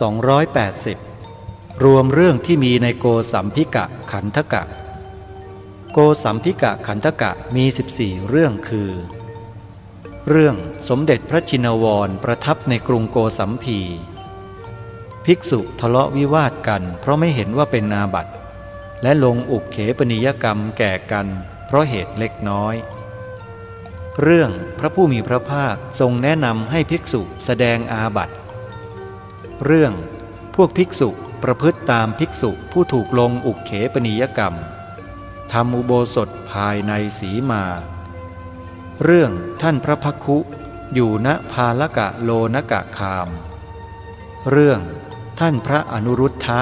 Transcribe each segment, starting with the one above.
280 รวมเรื่องที่มีในโกสัมพิกะขันธกะ โกสัมพิกะขันธกะมี 14 เรื่องคือ เรื่องสมเด็จพระจินวรประทับในกรุงโกสัมพี ภิกษุทะเลาะวิวาทกัน เพราะไม่เห็นว่าเป็นนาบัตและลงอุกเขปนิยกรรมแก่กัน เพราะเหตุเล็กน้อย เรื่องพระผู้มีพระภาคทรงแนะนำให้ภิกษุแสดงอาบัติ เรื่อง พวกภิกษุประพฤติตามภิกษุผู้ถูกลงอุกเขปนิยกรรมทำอุโบสถภายในสีมา เรื่องท่านพระพักคุอยู่ณภาลกะโลนกะคาม เรื่องท่านพระอนุรุทธะ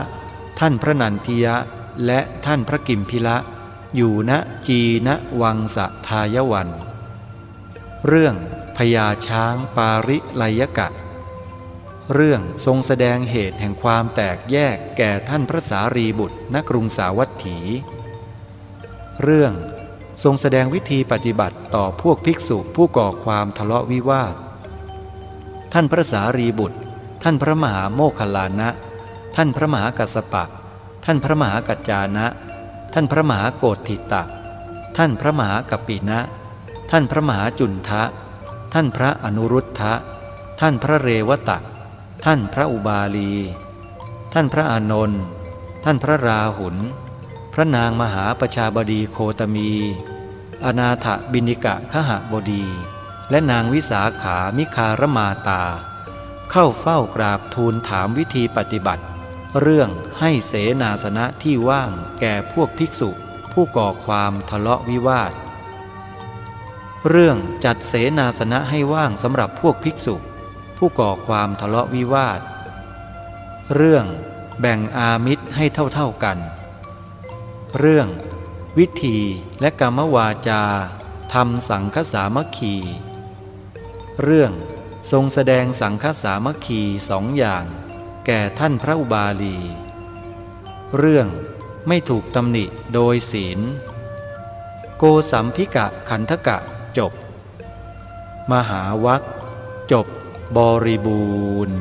ท่านพระนันทิยะ และท่านพระกิมพิละ อยู่ณจีณวังสะทายวัน เรื่องพญาช้างปาริไลยกะ เรื่องทรงแสดงเหตุแห่งความแตกแยกแก่ท่านพระสารีบุตรณกรุงสาวัตถี เรื่องทรงแสดงวิธีปฏิบัติต่อพวกภิกษุผู้ก่อความทะเลาะวิวาท ท่านพระสารีบุตร ท่านพระมหาโมคคลานะ ท่านพระมหากัสปะ ท่านพระมหากัจจานะ ท่านพระมหาโกฏิตะ ท่านพระมหากปปินะ ท่านพระมหาจุนทะ ท่านพระอนุรุทธะ ท่านพระเรวตะ ท่านพระอุบาลี ท่านพระอานนท์ท่านพระราหุล พระนางมหาประชาบดีโคตมี อนาถบินิกะขหบดี และนางวิสาขามิคารมาตา เข้าเฝ้ากราบทูลถามวิธีปฏิบัติ เรื่องให้เสนาสนะที่ว่างแก่พวกภิกษุ ผู้ก่อความทะเลาะวิวาท เรื่องจัดเสนาสนะให้ว่างสำหรับพวกภิกษุ ผู้ก่อความทะเลาะวิวาท เรื่องแบ่งอามิตรให้เท่าๆกัน เรื่องวิธีและกรรมวาจาทำสังฆสามัคคี เรื่องทรงแสดงสังฆสามัคคีสองอย่าง แก่ท่านพระอุบาลี เรื่องไม่ถูกตำหนิโดยศีล โกสัมพิกะขันธกะจบ มหาวัคจบ บริบูรณ์